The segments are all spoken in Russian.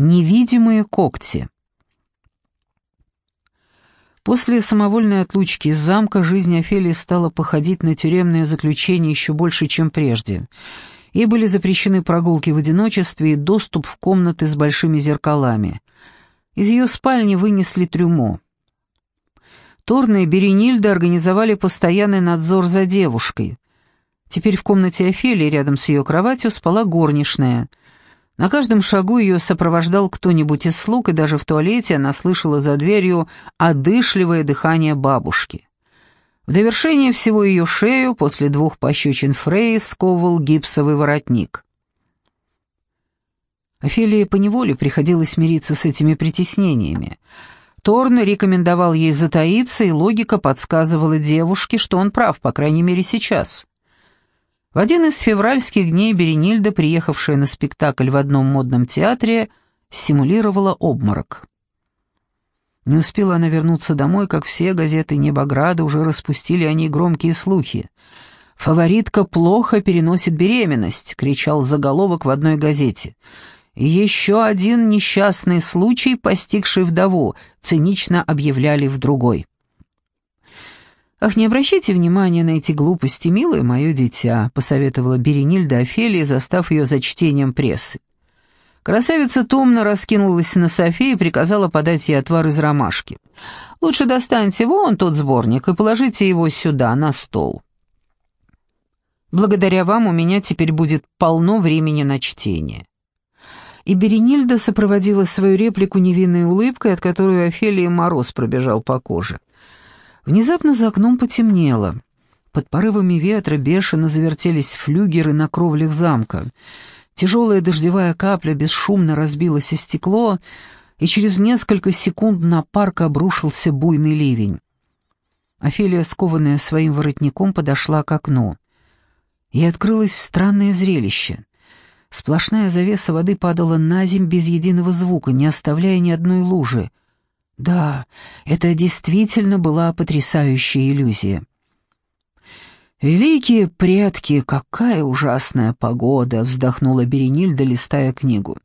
Невидимые когти. После самовольной отлучки из замка жизнь Офелии стала походить на тюремное заключение еще больше, чем прежде. Ей были запрещены прогулки в одиночестве и доступ в комнаты с большими зеркалами. Из ее спальни вынесли трюмо. Торна и Беренильда организовали постоянный надзор за девушкой. Теперь в комнате Офелии рядом с ее кроватью спала горничная — на каждом шагу ее сопровождал кто-нибудь из слуг, и даже в туалете она слышала за дверью одышливое дыхание бабушки. В довершение всего ее шею после двух пощечин Фрей сковывал гипсовый воротник. Офелии поневоле приходилось мириться с этими притеснениями. Торн рекомендовал ей затаиться, и логика подсказывала девушке, что он прав, по крайней мере сейчас. В один из февральских дней Беренильда, приехавшая на спектакль в одном модном театре, симулировала обморок. Не успела она вернуться домой, как все газеты Небограда уже распустили о ней громкие слухи. «Фаворитка плохо переносит беременность», — кричал заголовок в одной газете. «Еще один несчастный случай, постигший вдову», — цинично объявляли в другой. «Ах, не обращайте внимания на эти глупости, милое мое дитя», — посоветовала Беренильда Офелии, застав ее за чтением прессы. Красавица томно раскинулась на софе и приказала подать ей отвар из ромашки. «Лучше достаньте вон тот сборник и положите его сюда, на стол. Благодаря вам у меня теперь будет полно времени на чтение». И Беренильда сопроводила свою реплику невинной улыбкой, от которой Офелии мороз пробежал по коже. Внезапно за окном потемнело. Под порывами ветра бешено завертелись флюгеры на кровлях замка. Тяжелая дождевая капля бесшумно разбилась о стекло, и через несколько секунд на парк обрушился буйный ливень. Офелия, скованная своим воротником, подошла к окну. И открылось странное зрелище. Сплошная завеса воды падала на земь без единого звука, не оставляя ни одной лужи. Да, это действительно была потрясающая иллюзия. «Великие предки, какая ужасная погода!» — вздохнула Беренильда, листая книгу.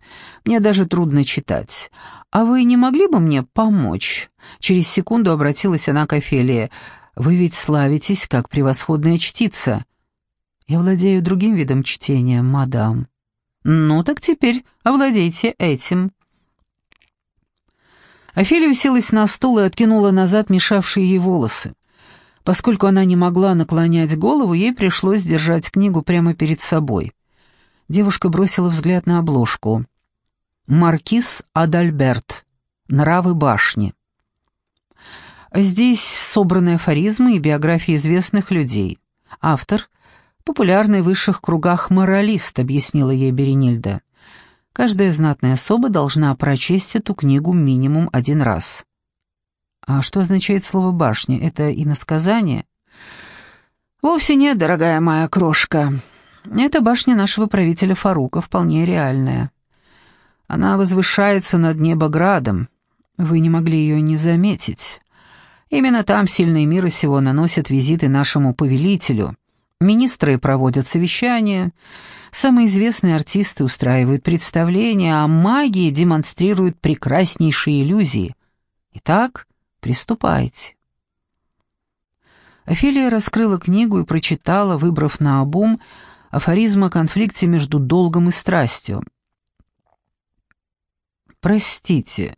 «Мне даже трудно читать. А вы не могли бы мне помочь?» Через секунду обратилась она к Офелии. «Вы ведь славитесь, как превосходная чтица». «Я владею другим видом чтения, мадам». «Ну так теперь овладейте этим». Офелия уселась на стул и откинула назад мешавшие ей волосы. Поскольку она не могла наклонять голову, ей пришлось держать книгу прямо перед собой. Девушка бросила взгляд на обложку. «Маркиз Адальберт. Нравы башни». Здесь собраны афоризмы и биографии известных людей. Автор — популярный в высших кругах моралист, объяснила ей Беренильда. Каждая знатная особа должна прочесть эту книгу минимум один раз. А что означает слово «башня»? Это иносказание? Вовсе нет, дорогая моя крошка. Это башня нашего правителя Фарука, вполне реальная. Она возвышается над небоградом. Вы не могли ее не заметить. Именно там сильные мира сего наносят визиты нашему повелителю. Министры проводят совещания, самые известные артисты устраивают представления, а маги демонстрируют прекраснейшие иллюзии. Итак, приступайте. Офелия раскрыла книгу и прочитала, выбрав на обум афоризм о конфликте между долгом и страстью. «Простите,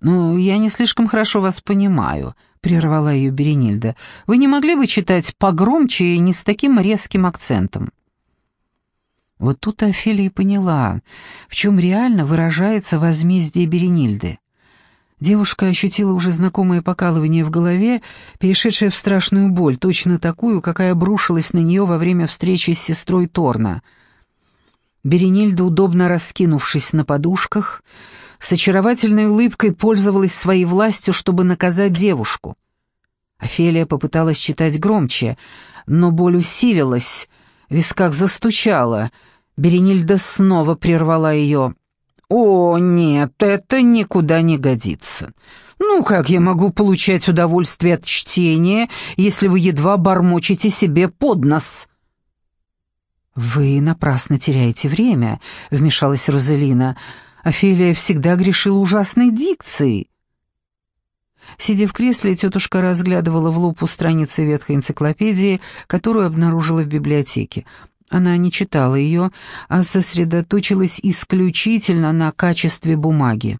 но я не слишком хорошо вас понимаю», прервала ее Беренильда. «Вы не могли бы читать погромче и не с таким резким акцентом?» Вот тут Офелия поняла, в чем реально выражается возмездие Беренильды. Девушка ощутила уже знакомое покалывание в голове, перешедшее в страшную боль, точно такую, какая обрушилась на нее во время встречи с сестрой Торна. Беренильда, удобно раскинувшись на подушках, с очаровательной улыбкой пользовалась своей властью, чтобы наказать девушку. Офелия попыталась читать громче, но боль усилилась, в висках застучала. Беренильда снова прервала ее. «О, нет, это никуда не годится. Ну, как я могу получать удовольствие от чтения, если вы едва бормочете себе под нос?» «Вы напрасно теряете время», — вмешалась Розелина. Офелия всегда грешила ужасной дикцией. Сидя в кресле, тетушка разглядывала в лупу страницы ветхой энциклопедии, которую обнаружила в библиотеке. Она не читала ее, а сосредоточилась исключительно на качестве бумаги.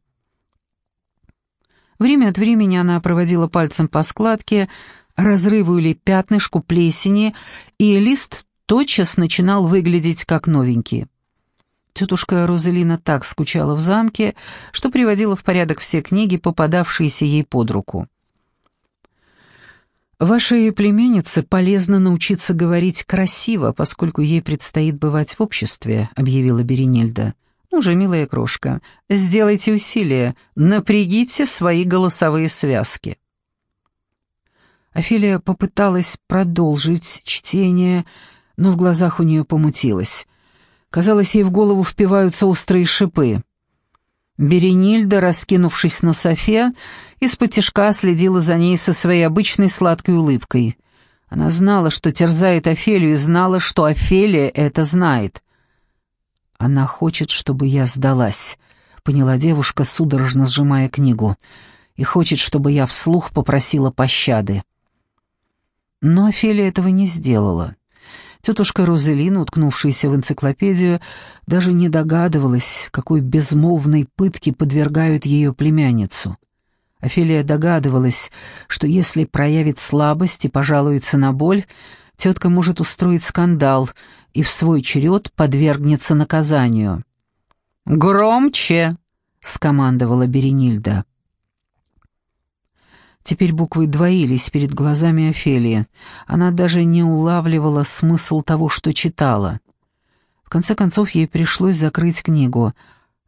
Время от времени она проводила пальцем по складке, разрыву или пятнышку плесени, и лист тотчас начинал выглядеть как новенький. Тетушка Розелина так скучала в замке, что приводила в порядок все книги, попадавшиеся ей под руку. «Вашей племяннице полезно научиться говорить красиво, поскольку ей предстоит бывать в обществе», — объявила Беренильда. «Ну же, милая крошка, сделайте усилие, напрягите свои голосовые связки». Офелия попыталась продолжить чтение, но в глазах у нее помутилось. Казалось, ей в голову впиваются острые шипы. Беренильда, раскинувшись на софе, из-под тишка следила за ней со своей обычной сладкой улыбкой. Она знала, что терзает Офелию, и знала, что Офелия это знает. «Она хочет, чтобы я сдалась», — поняла девушка, судорожно сжимая книгу, «и хочет, чтобы я вслух попросила пощады». Но Офелия этого не сделала. Тетушка Розелина, уткнувшаяся в энциклопедию, даже не догадывалась, какой безмолвной пытке подвергают ее племянницу. Офелия догадывалась, что если проявит слабость и пожалуется на боль, тетка может устроить скандал и в свой черед подвергнется наказанию. «Громче!» — скомандовала Беренильда. Теперь буквы двоились перед глазами Офелии. Она даже не улавливала смысл того, что читала. В конце концов, ей пришлось закрыть книгу.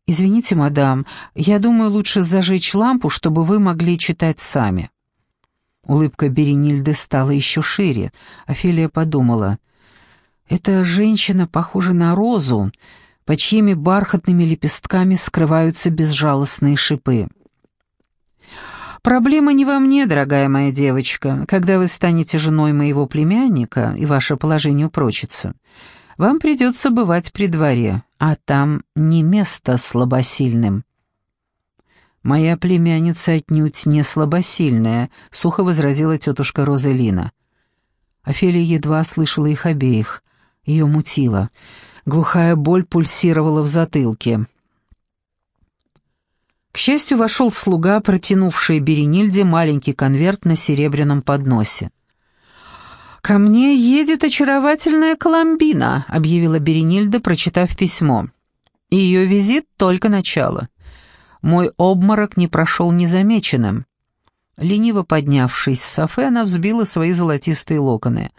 «Извините, мадам, я думаю, лучше зажечь лампу, чтобы вы могли читать сами». Улыбка Беренильды стала еще шире. Офелия подумала. «Эта женщина похожа на розу, по чьими бархатными лепестками скрываются безжалостные шипы». Проблема не во мне, дорогая моя девочка. Когда вы станете женой моего племянника, и ваше положение упрочится, вам придется бывать при дворе, а там не место слабосильным». «Моя племянница отнюдь не слабосильная», — сухо возразила тетушка Розелина. Офелия едва слышала их обеих. Ее мутило. Глухая боль пульсировала в затылке. Счастью, вошел слуга, протянувший Беренильде маленький конверт на серебряном подносе. «Ко мне едет очаровательная Коломбина», — объявила Беренильда, прочитав письмо. «Ее визит — только начало. Мой обморок не прошел незамеченным». Лениво поднявшись с софе, она взбила свои золотистые локоны.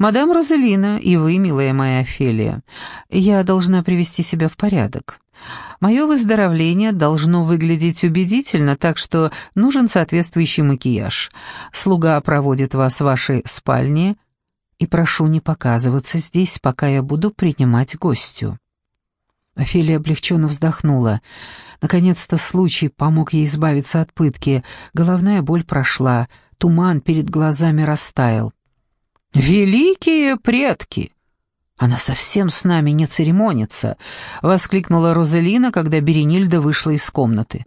«Мадам Розелина и вы, милая моя Офелия, я должна привести себя в порядок. Мое выздоровление должно выглядеть убедительно, так что нужен соответствующий макияж. Слуга проводит вас в вашей спальне, и прошу не показываться здесь, пока я буду принимать гостю». Офелия облегченно вздохнула. Наконец-то случай помог ей избавиться от пытки. Головная боль прошла, туман перед глазами растаял. «Великие предки!» «Она совсем с нами не церемонится», — воскликнула Розелина, когда Беренильда вышла из комнаты.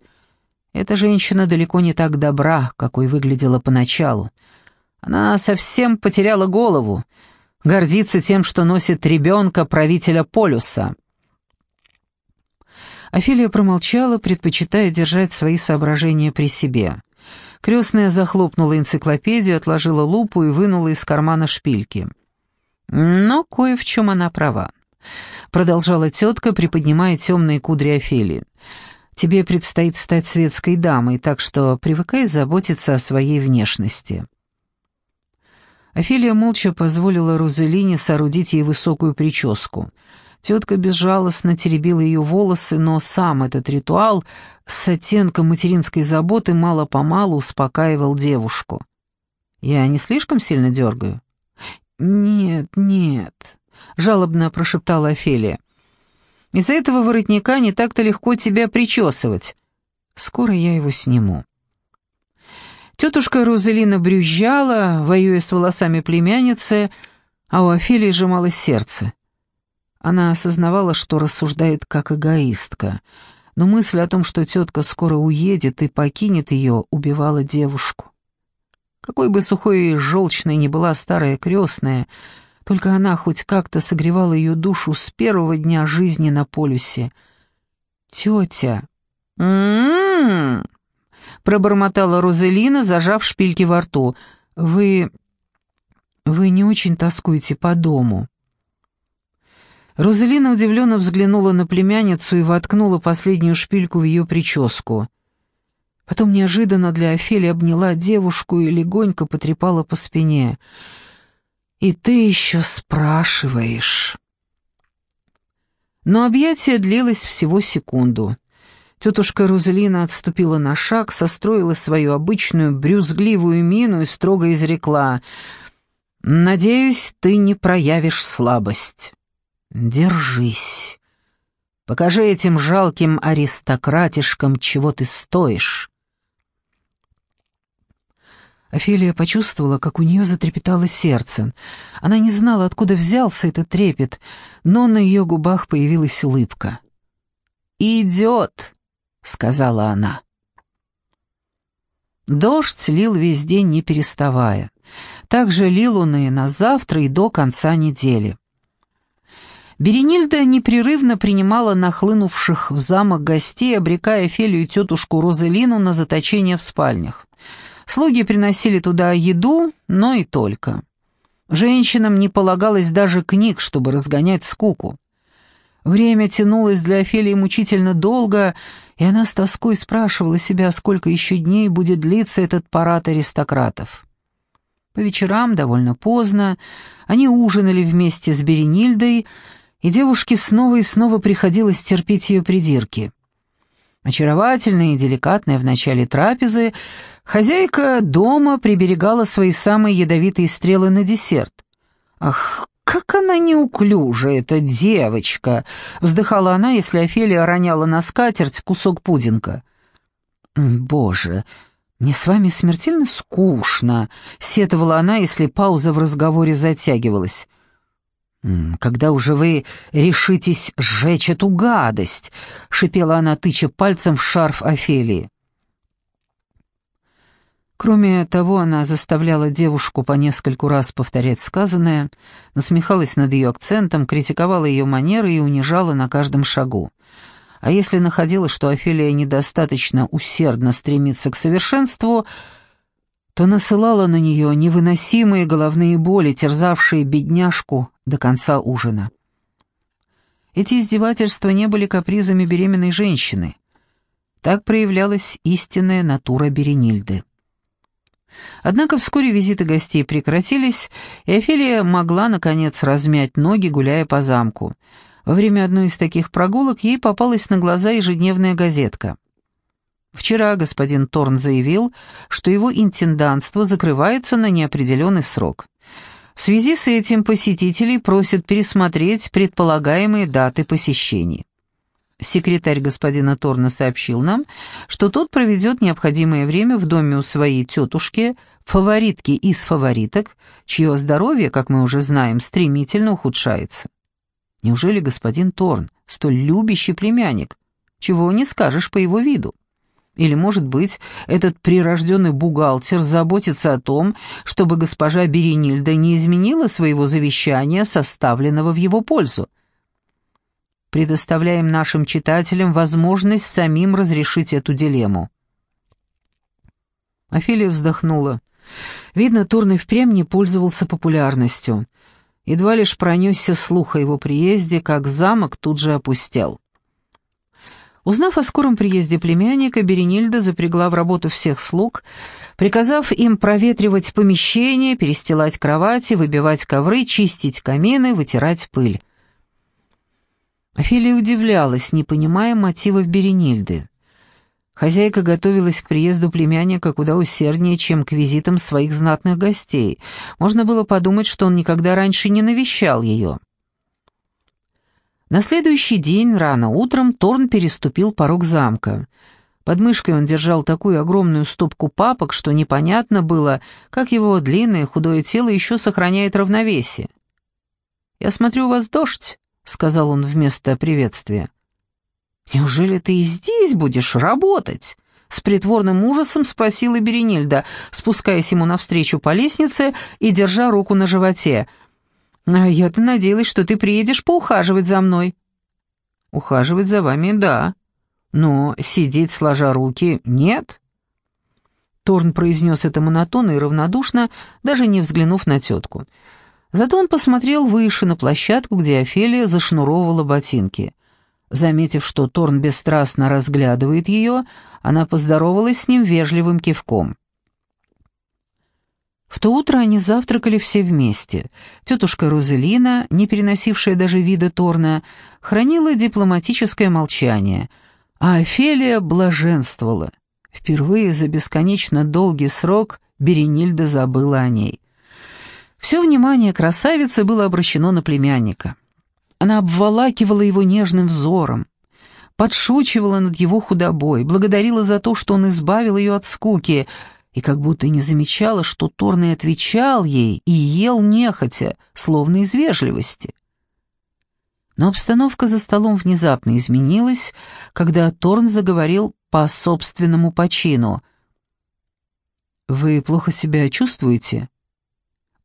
«Эта женщина далеко не так добра, какой выглядела поначалу. Она совсем потеряла голову, гордится тем, что носит ребенка правителя полюса». Офелия промолчала, предпочитая держать свои соображения при себе. Крестная захлопнула энциклопедию, отложила лупу и вынула из кармана шпильки. Но кое в чем она права. Продолжала тетка, приподнимая темные кудри Офелии. Тебе предстоит стать светской дамой, так что привыкай заботиться о своей внешности. Офелия молча позволила Розелине соорудить ей высокую прическу. Тетка безжалостно теребила ее волосы, но сам этот ритуал с оттенком материнской заботы мало-помалу успокаивал девушку. «Я не слишком сильно дергаю?» «Нет, нет», — жалобно прошептала Офелия. «Из-за этого воротника не так-то легко тебя причесывать. Скоро я его сниму». Тетушка Розелина брюзжала, воюя с волосами племянницы, а у Офелии сжималось сердце. Она осознавала, что рассуждает как эгоистка, но мысль о том, что тетка скоро уедет и покинет ее, убивала девушку. Какой бы сухой и желчной ни была старая крестная, только она хоть как-то согревала ее душу с первого дня жизни на полюсе. «Тетя!» «М-м-м!» пробормотала Розелина, зажав шпильки во рту. «Вы... вы не очень тоскуете по дому?» Розелина удивленно взглянула на племянницу и воткнула последнюю шпильку в ее прическу. Потом неожиданно для Офелии обняла девушку и легонько потрепала по спине. «И ты еще спрашиваешь?» Но объятие длилось всего секунду. Тетушка Розелина отступила на шаг, состроила свою обычную брюзгливую мину и строго изрекла «Надеюсь, ты не проявишь слабость. Держись. Покажи этим жалким аристократишкам, чего ты стоишь». Офелия почувствовала, как у нее затрепетало сердце. Она не знала, откуда взялся этот трепет, но на ее губах появилась улыбка. «Идет!» — сказала она. Дождь лил весь день, не переставая. Также лил он и на завтра, и до конца недели. Беренильда непрерывно принимала нахлынувших в замок гостей, обрекая Фелию и тетушку Розелину на заточение в спальнях. Слуги приносили туда еду, но и только. Женщинам не полагалось даже книг, чтобы разгонять скуку. Время тянулось для Офелии мучительно долго, и она с тоской спрашивала себя, сколько еще дней будет длиться этот парад аристократов. По вечерам, довольно поздно, они ужинали вместе с Беренильдой, и девушке снова и снова приходилось терпеть ее придирки. Очаровательная и деликатная в начале трапезы, хозяйка дома приберегала свои самые ядовитые стрелы на десерт. «Ах, как она неуклюжа, эта девочка!» — вздыхала она, если Офелия роняла на скатерть кусок пудинга. «Боже, мне с вами смертельно скучно», — сетовала она, если пауза в разговоре затягивалась. «Когда уже вы решитесь сжечь эту гадость?» — шипела она, тыча пальцем в шарф Офелии. Кроме того, она заставляла девушку по нескольку раз повторять сказанное, насмехалась над ее акцентом, критиковала ее манеры и унижала на каждом шагу. А если находила, что Офелия недостаточно усердно стремится к совершенству, то насылала на нее невыносимые головные боли, терзавшие бедняжку до конца ужина. Эти издевательства не были капризами беременной женщины. Так проявлялась истинная натура Беренильды. Однако вскоре визиты гостей прекратились, и Офелия могла, наконец, размять ноги, гуляя по замку. Во время одной из таких прогулок ей попалась на глаза ежедневная газетка. Вчера господин Торн заявил, что его интендантство закрывается на неопределенный срок. В связи с этим посетителей просят пересмотреть предполагаемые даты посещений. Секретарь господина Торна сообщил нам, что тот проведет необходимое время в доме у своей тетушки, фаворитки из фавориток, чье здоровье, как мы уже знаем, стремительно ухудшается. Неужели господин Торн, столь любящий племянник, чего не скажешь по его виду? Или, может быть, этот прирожденный бухгалтер заботится о том, чтобы госпожа Беренильда не изменила своего завещания, составленного в его пользу? Предоставляем нашим читателям возможность самим разрешить эту дилемму. Офелия вздохнула. Видно, Турн и впрямь не пользовался популярностью. Едва лишь пронесся слух о его приезде, как замок тут же опустел. Узнав о скором приезде племянника, Беренильда запрягла в работу всех слуг, приказав им проветривать помещение, перестилать кровати, выбивать ковры, чистить камины, вытирать пыль. Офелия удивлялась, не понимая мотивов Беренильды. Хозяйка готовилась к приезду племянника куда усерднее, чем к визитам своих знатных гостей. Можно было подумать, что он никогда раньше не навещал ее. На следующий день, рано утром, Торн переступил порог замка. Под мышкой он держал такую огромную стопку папок, что непонятно было, как его длинное худое тело еще сохраняет равновесие. «Я смотрю, у вас дождь», — сказал он вместо приветствия. «Неужели ты и здесь будешь работать?» С притворным ужасом спросила Беренильда, спускаясь ему навстречу по лестнице и держа руку на животе. «А я-то надеялась, что ты приедешь поухаживать за мной». «Ухаживать за вами, да. Но сидеть сложа руки нет». Торн произнес это монотонно и равнодушно, даже не взглянув на тетку. Зато он посмотрел выше на площадку, где Офелия зашнуровывала ботинки. Заметив, что Торн бесстрастно разглядывает ее, она поздоровалась с ним вежливым кивком. В то утро они завтракали все вместе. Тетушка Розелина, не переносившая даже вида Торна, хранила дипломатическое молчание, а Офелия блаженствовала. Впервые за бесконечно долгий срок Беренильда забыла о ней. Все внимание красавицы было обращено на племянника. Она обволакивала его нежным взором, подшучивала над его худобой, благодарила за то, что он избавил ее от скуки, и как будто не замечала, что Торный отвечал ей и ел нехотя, словно из вежливости. Но обстановка за столом внезапно изменилась, когда Торн заговорил по собственному почину. «Вы плохо себя чувствуете?»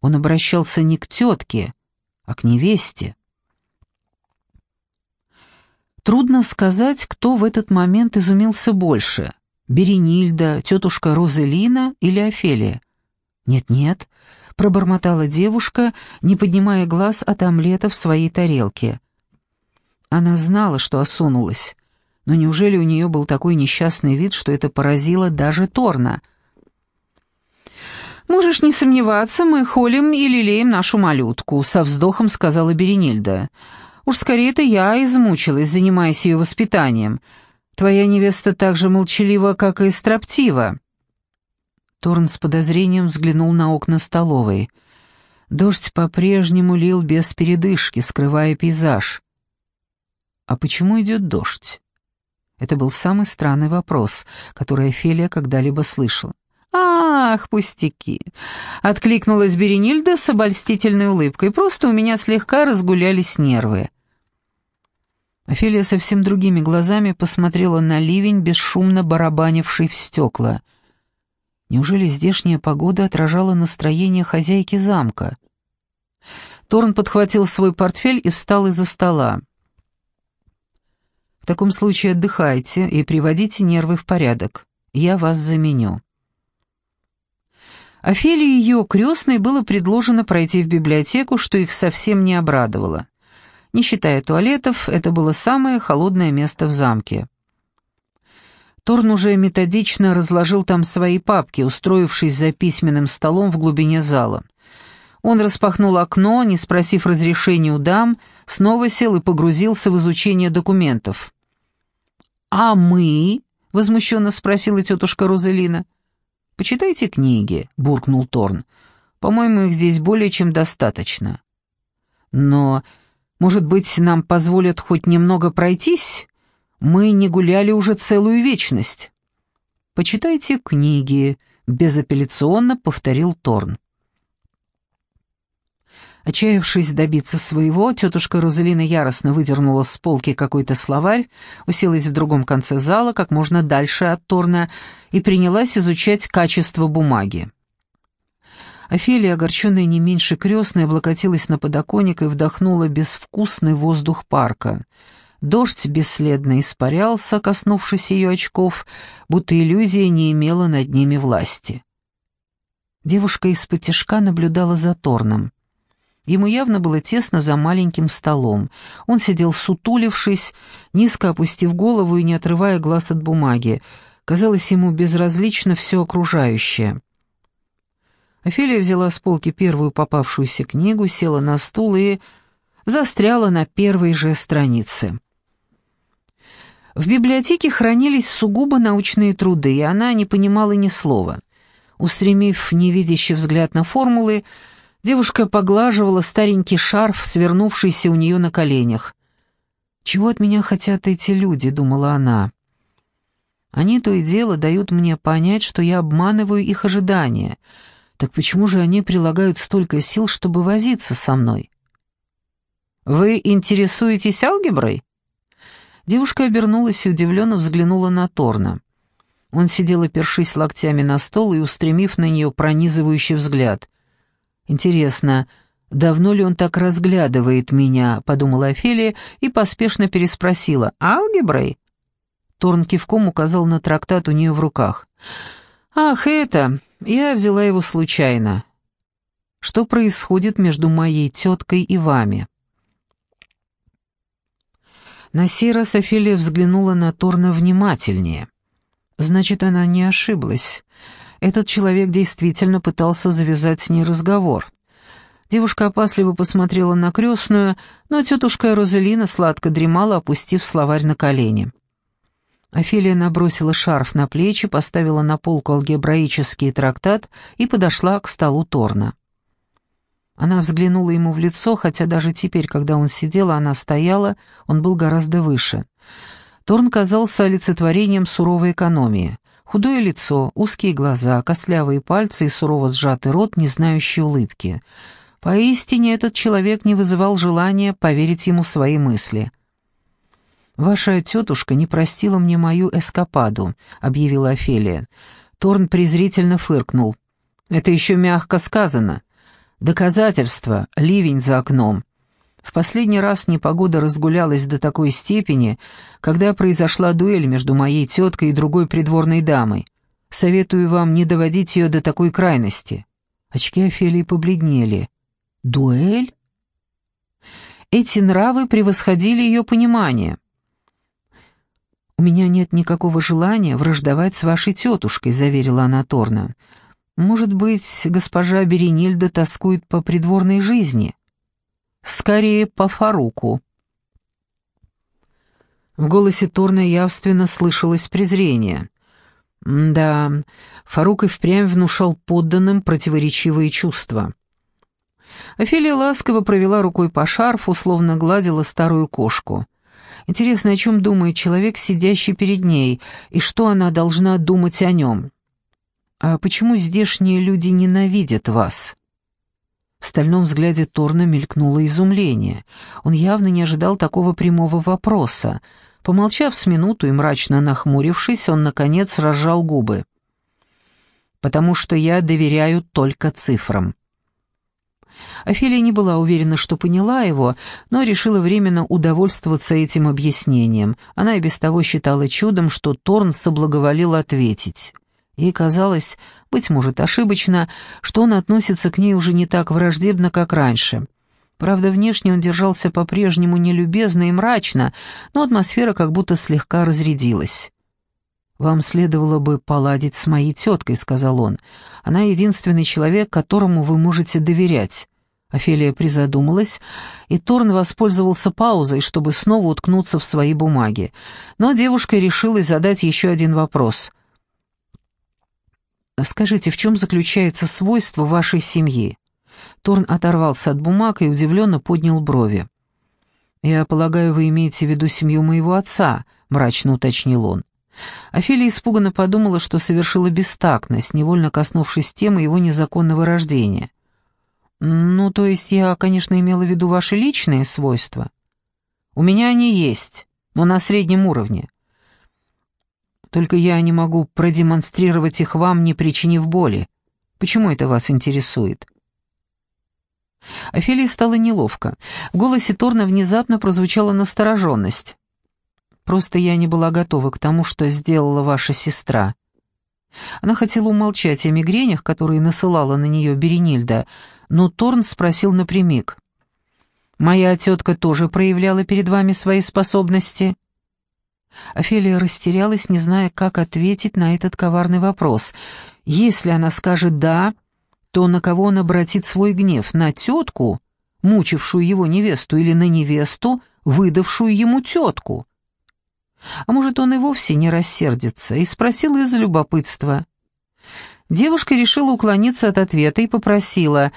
Он обращался не к тетке, а к невесте. Трудно сказать, кто в этот момент изумился больше — Беренильда, тетушка Розелина или Офелия. «Нет-нет», — пробормотала девушка, не поднимая глаз от омлета в своей тарелке. Она знала, что осунулась, но неужели у нее был такой несчастный вид, что это поразило даже Торна? «Можешь не сомневаться, мы холим и лелеем нашу малютку», — со вздохом сказала Беренильда. Уж скорее это я измучилась, занимаясь ее воспитанием. Твоя невеста так же молчалива, как и строптива». Торн с подозрением взглянул на окна столовой. Дождь по-прежнему лил без передышки, скрывая пейзаж. «А почему идет дождь?» Это был самый странный вопрос, который Офелия когда-либо слышала. «Ах, пустяки!» — откликнулась Беренильда с обольстительной улыбкой. «Просто у меня слегка разгулялись нервы». Офелия совсем другими глазами посмотрела на ливень, бесшумно барабанивший в стекла. Неужели здешняя погода отражала настроение хозяйки замка? Торн подхватил свой портфель и встал из-за стола. «В таком случае отдыхайте и приводите нервы в порядок. Я вас заменю». Офелии и ее крестной было предложено пройти в библиотеку, что их совсем не обрадовало. Не считая туалетов, это было самое холодное место в замке. Торн уже методично разложил там свои папки, устроившись за письменным столом в глубине зала. Он распахнул окно, не спросив разрешения у дам, снова сел и погрузился в изучение документов. «А мы?» — возмущенно спросила тетушка Розелина. «Почитайте книги», — буркнул Торн. «По-моему, их здесь более чем достаточно». «Но, может быть, нам позволят хоть немного пройтись? Мы не гуляли уже целую вечность». «Почитайте книги», — безапелляционно повторил Торн. Отчаявшись добиться своего, тетушка Розалина яростно выдернула с полки какой-то словарь, уселась в другом конце зала, как можно дальше от Торна, и принялась изучать качество бумаги. Офелия, огорченная не меньше крестной, облокотилась на подоконник и вдохнула безвкусный воздух парка. Дождь бесследно испарялся, коснувшись ее очков, будто иллюзия не имела над ними власти. Девушка из-под тяжка наблюдала за Торном. Ему явно было тесно за маленьким столом. Он сидел сутулившись, низко опустив голову и не отрывая глаз от бумаги. Казалось ему безразлично все окружающее. Офелия взяла с полки первую попавшуюся книгу, села на стул и застряла на первой же странице. В библиотеке хранились сугубо научные труды, и она не понимала ни слова. Устремив невидящий взгляд на формулы, Девушка поглаживала старенький шарф, свернувшийся у нее на коленях. «Чего от меня хотят эти люди?» — думала она. «Они то и дело дают мне понять, что я обманываю их ожидания. Так почему же они прилагают столько сил, чтобы возиться со мной?» «Вы интересуетесь алгеброй?» Девушка обернулась и удивленно взглянула на Торна. Он сидел, опершись локтями на стол и устремив на нее пронизывающий взгляд. «Интересно, давно ли он так разглядывает меня?» — подумала Офелия и поспешно переспросила. «Алгеброй?» Торн кивком указал на трактат у нее в руках. «Ах, это! Я взяла его случайно. Что происходит между моей теткой и вами?» На сей раз Офелия взглянула на Торна внимательнее. Значит, она не ошиблась. Этот человек действительно пытался завязать с ней разговор. Девушка опасливо посмотрела на крестную, но тетушка Розелина сладко дремала, опустив словарь на колени. Офелия набросила шарф на плечи, поставила на полку алгебраический трактат и подошла к столу Торна. Она взглянула ему в лицо, хотя даже теперь, когда он сидел, а она стояла, он был гораздо выше. Торн казался олицетворением суровой экономии. Худое лицо, узкие глаза, костлявые пальцы и сурово сжатый рот, не знающий улыбки. Поистине этот человек не вызывал желания поверить ему свои мысли. «Ваша тетушка не простила мне мою эскападу», — объявила Офелия. Торн презрительно фыркнул. «Это еще мягко сказано. Доказательство — ливень за окном. В последний раз непогода разгулялась до такой степени, когда произошла дуэль между моей теткой и другой придворной дамой. Советую вам не доводить ее до такой крайности». Очки Офелии побледнели. «Дуэль?» Эти нравы превосходили ее понимание. «У меня нет никакого желания враждовать с вашей тетушкой», — заверила она Торна. «Может быть, госпожа Беренильда тоскует по придворной жизни?» скорее по Фаруку». В голосе Торна явственно слышалось презрение. Да, Фарук и впрямь внушал подданным противоречивые чувства. Офелия ласково провела рукой по шарфу, словно гладила старую кошку. Интересно, о чем думает человек, сидящий перед ней, и что она должна думать о нем? А почему здешние люди ненавидят вас? В стальном взгляде Торна мелькнуло изумление. Он явно не ожидал такого прямого вопроса. Помолчав с минуту и мрачно нахмурившись, он, наконец, разжал губы. «Потому что я доверяю только цифрам». Офелия не была уверена, что поняла его, но решила временно удовольствоваться этим объяснением. Она и без того считала чудом, что Торн соблаговолил ответить. Ей казалось, быть может ошибочно, что он относится к ней уже не так враждебно, как раньше. Правда, внешне он держался по-прежнему нелюбезно и мрачно, но атмосфера как будто слегка разрядилась. «Вам следовало бы поладить с моей теткой», — сказал он. «Она единственный человек, которому вы можете доверять». Офелия призадумалась, и Торн воспользовался паузой, чтобы снова уткнуться в свои бумаги. Но девушка решилась задать еще один вопрос — «Скажите, в чем заключается свойство вашей семьи?» Торн оторвался от бумаг и удивленно поднял брови. «Я полагаю, вы имеете в виду семью моего отца», — мрачно уточнил он. Офелия испуганно подумала, что совершила бестактность, невольно коснувшись темы его незаконного рождения. «Ну, то есть я, конечно, имела в виду ваши личные свойства?» «У меня они есть, но на среднем уровне. Только я не могу продемонстрировать их вам, не причинив боли. Почему это вас интересует?» Офелии стало неловко. В голосе Торна внезапно прозвучала настороженность. «Просто я не была готова к тому, что сделала ваша сестра». Она хотела умолчать о мигренях, которые насылала на нее Беренильда, но Торн спросил напрямик. «Моя тетка тоже проявляла перед вами свои способности?» Офелия растерялась, не зная, как ответить на этот коварный вопрос. Если она скажет «да», то на кого он обратит свой гнев? На тетку, мучившую его невесту, или на невесту, выдавшую ему тетку? А может, он и вовсе не рассердится, и спросил из-за любопытства. Девушка решила уклониться от ответа и попросила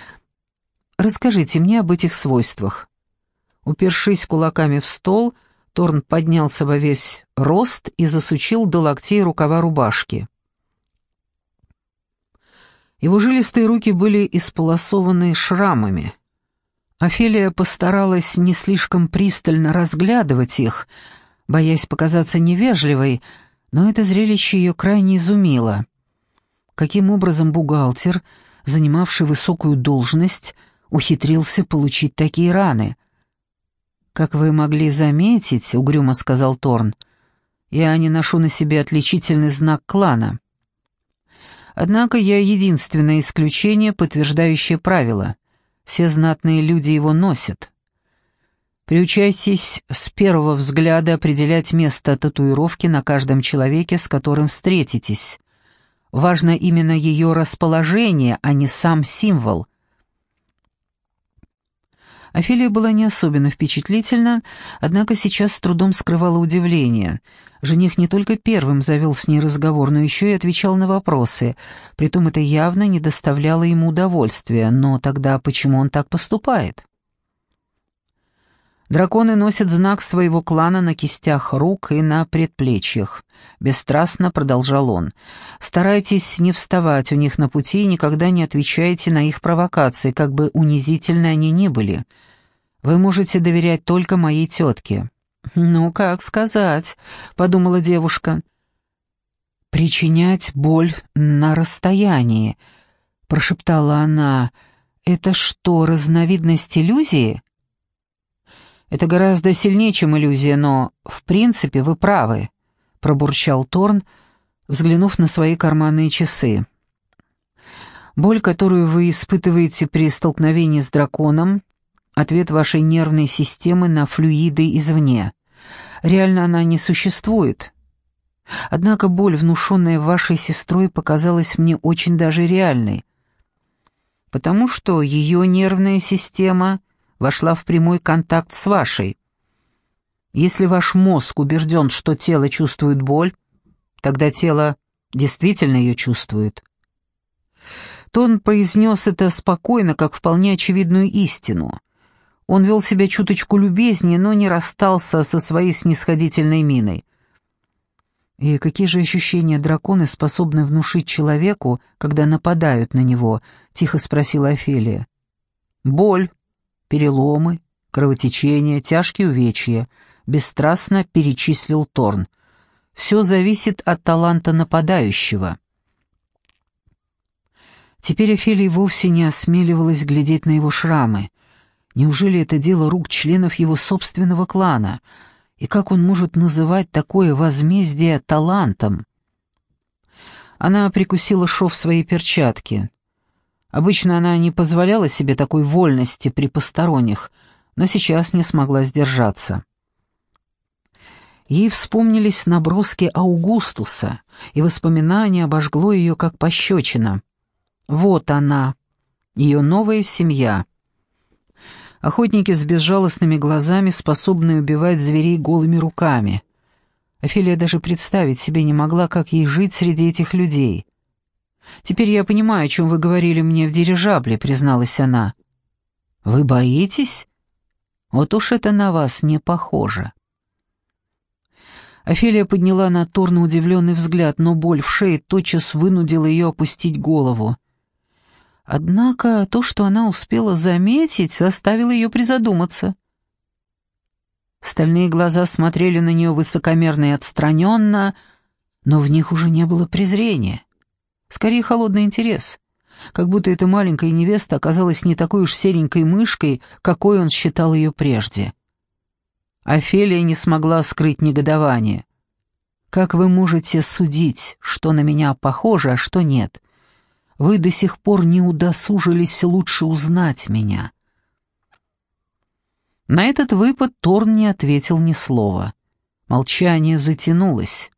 «Расскажите мне об этих свойствах». Упершись кулаками в стол, — Торн поднялся во весь рост и засучил до локтей рукава рубашки. Его жилистые руки были исполосованы шрамами. Офелия постаралась не слишком пристально разглядывать их, боясь показаться невежливой, но это зрелище ее крайне изумило. Каким образом бухгалтер, занимавший высокую должность, ухитрился получить такие раны? «Как вы могли заметить», — угрюмо сказал Торн, — «я не ношу на себе отличительный знак клана». Однако я единственное исключение, подтверждающее правило. Все знатные люди его носят. Приучайтесь с первого взгляда определять место татуировки на каждом человеке, с которым встретитесь. Важно именно ее расположение, а не сам символ. Офелия была не особенно впечатлительна, однако сейчас с трудом скрывала удивление. Жених не только первым завел с ней разговор, но еще и отвечал на вопросы. Притом это явно не доставляло ему удовольствия, но тогда почему он так поступает? Драконы носят знак своего клана на кистях рук и на предплечьях. Бесстрастно продолжал он. Старайтесь не вставать у них на пути и никогда не отвечайте на их провокации, как бы унизительны они ни были. Вы можете доверять только моей тетке». «Ну, как сказать», — подумала девушка. «Причинять боль на расстоянии», — прошептала она. «Это что, разновидность иллюзии?» Это гораздо сильнее, чем иллюзия, но, в принципе, вы правы», — пробурчал Торн, взглянув на свои карманные часы. «Боль, которую вы испытываете при столкновении с драконом, — ответ вашей нервной системы на флюиды извне. Реально она не существует. Однако боль, внушенная вашей сестрой, показалась мне очень даже реальной, потому что ее нервная система — вошла в прямой контакт с вашей. Если ваш мозг убежден, что тело чувствует боль, тогда тело действительно ее чувствует. Тон произнес это спокойно, как вполне очевидную истину. Он вел себя чуточку любезнее, но не расстался со своей снисходительной миной. «И какие же ощущения драконы способны внушить человеку, когда нападают на него?» — тихо спросила Офелия. «Боль», переломы, кровотечения, тяжкие увечья», — бесстрастно перечислил Торн. «Все зависит от таланта нападающего». Теперь Офелия вовсе не осмеливалась глядеть на его шрамы. Неужели это дело рук членов его собственного клана? И как он может называть такое возмездие талантом? Она прикусила шов своей перчатки. Обычно она не позволяла себе такой вольности при посторонних, но сейчас не смогла сдержаться. Ей вспомнились наброски Аугустуса, и воспоминание обожгло ее как пощечина. Вот она, ее новая семья. Охотники с безжалостными глазами, способные убивать зверей голыми руками. Офелия даже представить себе не могла, как ей жить среди этих людей — Теперь я понимаю, о чем вы говорили мне в дирижабле», — призналась она. «Вы боитесь? Вот уж это на вас не похоже». Офелия подняла на Торна удивленный взгляд, но боль в шее тотчас вынудила ее опустить голову. Однако то, что она успела заметить, заставило ее призадуматься. Стальные глаза смотрели на нее высокомерно и отстраненно, но в них уже не было презрения. Скорее, холодный интерес. Как будто эта маленькая невеста оказалась не такой уж серенькой мышкой, какой он считал ее прежде. Офелия не смогла скрыть негодование. «Как вы можете судить, что на меня похоже, а что нет? Вы до сих пор не удосужились лучше узнать меня». На этот выпад Торн не ответил ни слова. Молчание затянулось.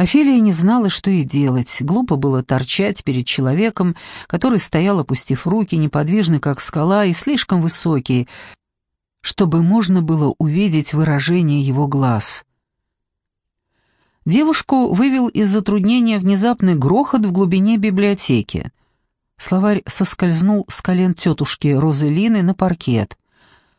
Офелия не знала, что и делать. Глупо было торчать перед человеком, который стоял, опустив руки, неподвижный, как скала, и слишком высокий, чтобы можно было увидеть выражение его глаз. Девушку вывел из затруднения внезапный грохот в глубине библиотеки. Словарь соскользнул с колен тетушки Розелины на паркет.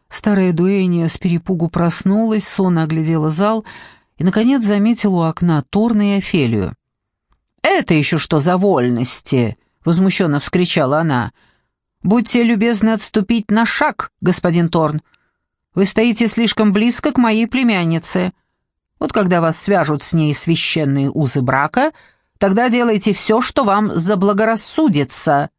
Старая дуэния с перепугу проснулась, сонно оглядела зал — и, наконец, заметил у окна Торна и Офелию. «Это еще что за вольности?» — возмущенно вскричала она. «Будьте любезны отступить на шаг, господин Торн. Вы стоите слишком близко к моей племяннице. Вот когда вас свяжут с ней священные узы брака, тогда делайте все, что вам заблагорассудится».